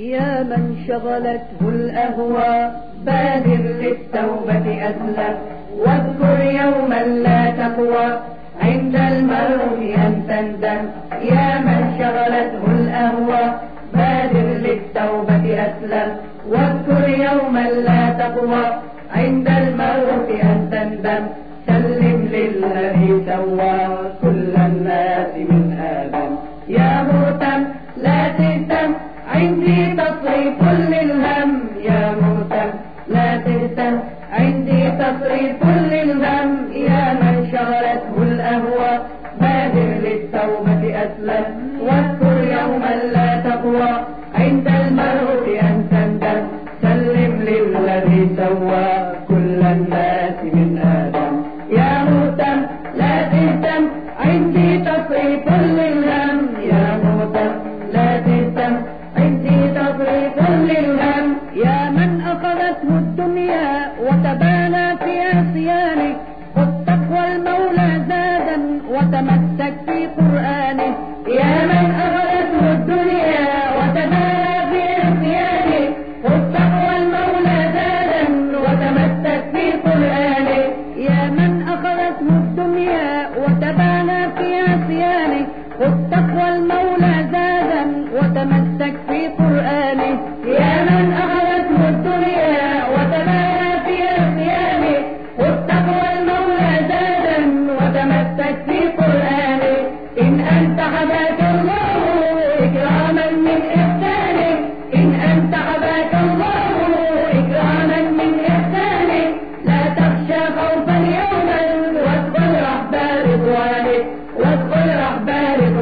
يا من شغلته الأهوى بادر للتوبة أسلف واذكر يوما لا تقوى عند الموت أن تندم يا من شغلته الأهوى بادر للتوبة أسلم واذكر يوما لا تقوى عند الموت أن تندم سلم للذي سواك عندي تصريف كل الهم يا مهتم لا تنسى عندي تصريف كل الهم يا من شغلته الأهوى. بادر للتوبة أسلم.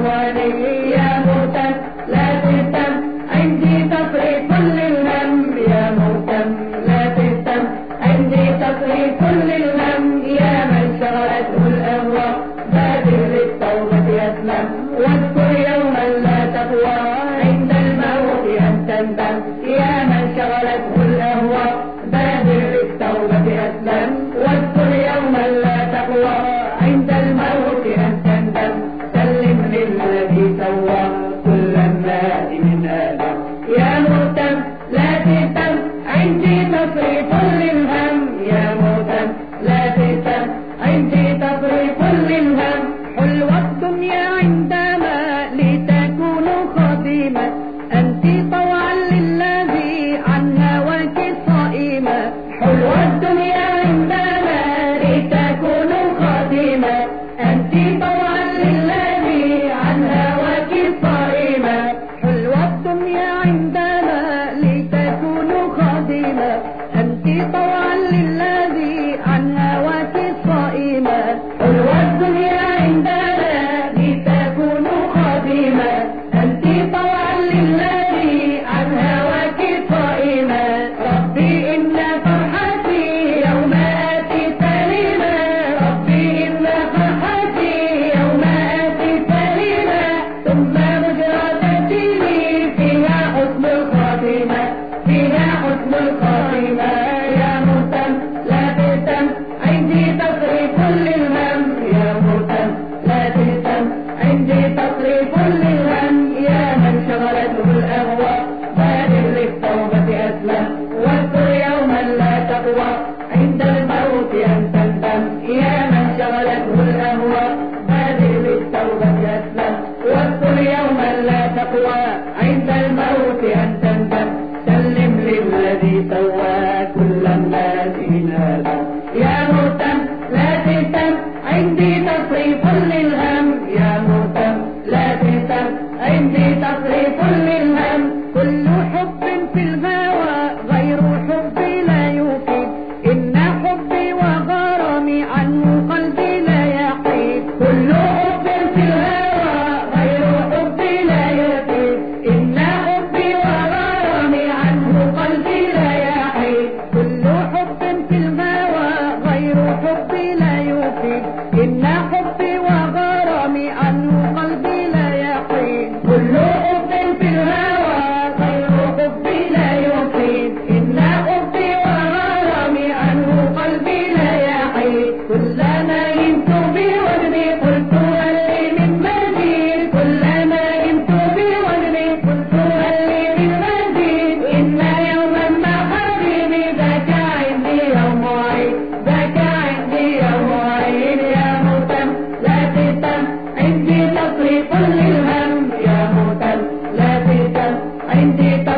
يا مهتم لا تهتم عندي تفريط للهم يا مهتم لا تهتم عندي تفريط للهم يا من شغلته الأهواء بادر للتوبة يسلم واذكر يوما لا تقوى عند الموت أن تندم يا من شغلته قلبك يسلم واذكر يوما لا تقوى. عند الموت أن تندم سلم للذي سوى كل الناس إنالا يا مهتم لا تهتم عندي تصريف للهم. يا مهتم لا تهتم عندي تصريف للهم. كل என்ன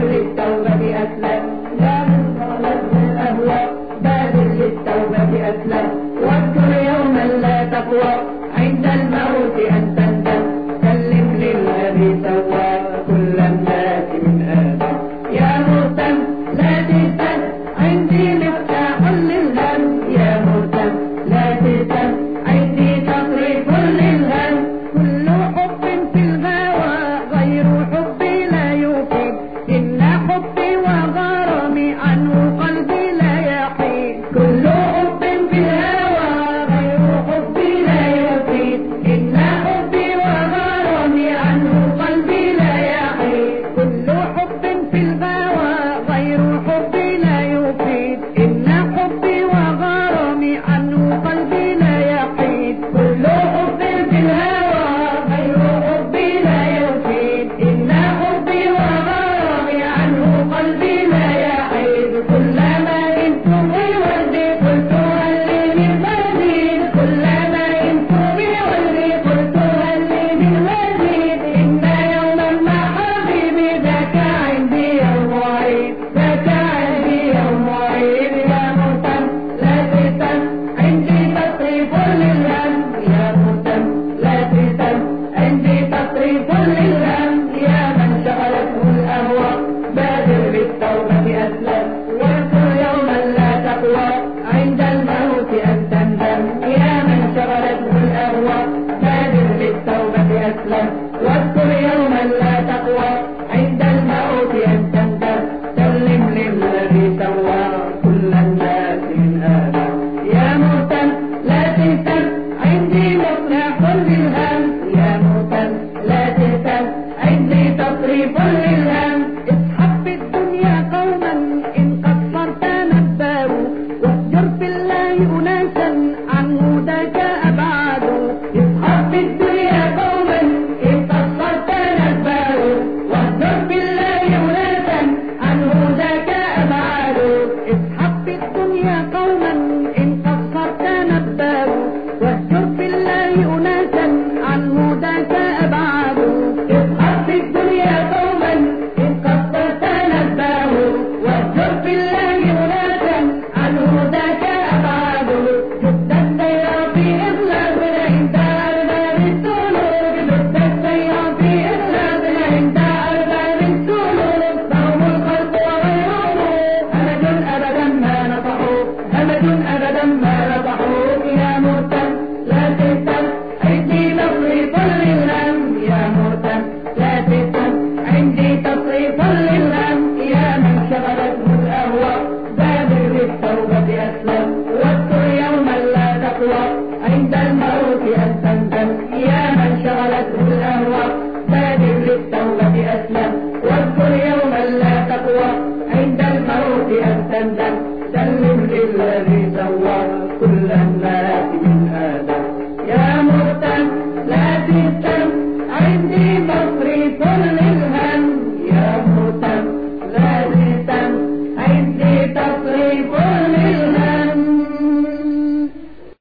بادر الأهواء بادر بالتوبة أسلم.